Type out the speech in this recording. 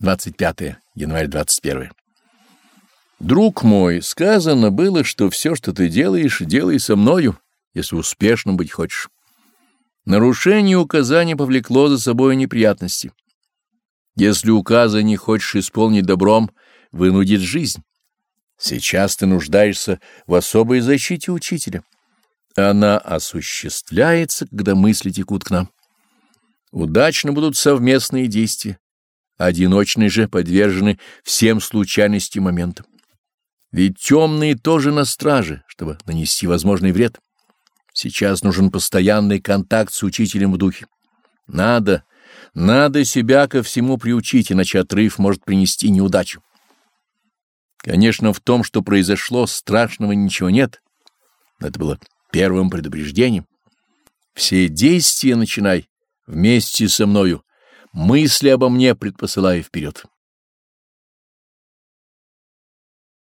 25 январь 21. Друг мой, сказано было, что все, что ты делаешь, делай со мною, если успешным быть хочешь. Нарушение указания повлекло за собой неприятности. Если указа не хочешь исполнить добром, вынудит жизнь. Сейчас ты нуждаешься в особой защите учителя. Она осуществляется, когда мысли текут к нам. Удачно будут совместные действия одиночные же подвержены всем случайностям моментам. Ведь темные тоже на страже, чтобы нанести возможный вред. Сейчас нужен постоянный контакт с учителем в духе. Надо, надо себя ко всему приучить, иначе отрыв может принести неудачу. Конечно, в том, что произошло, страшного ничего нет. Это было первым предупреждением. Все действия начинай вместе со мною, мысли обо мне предпосылая вперед.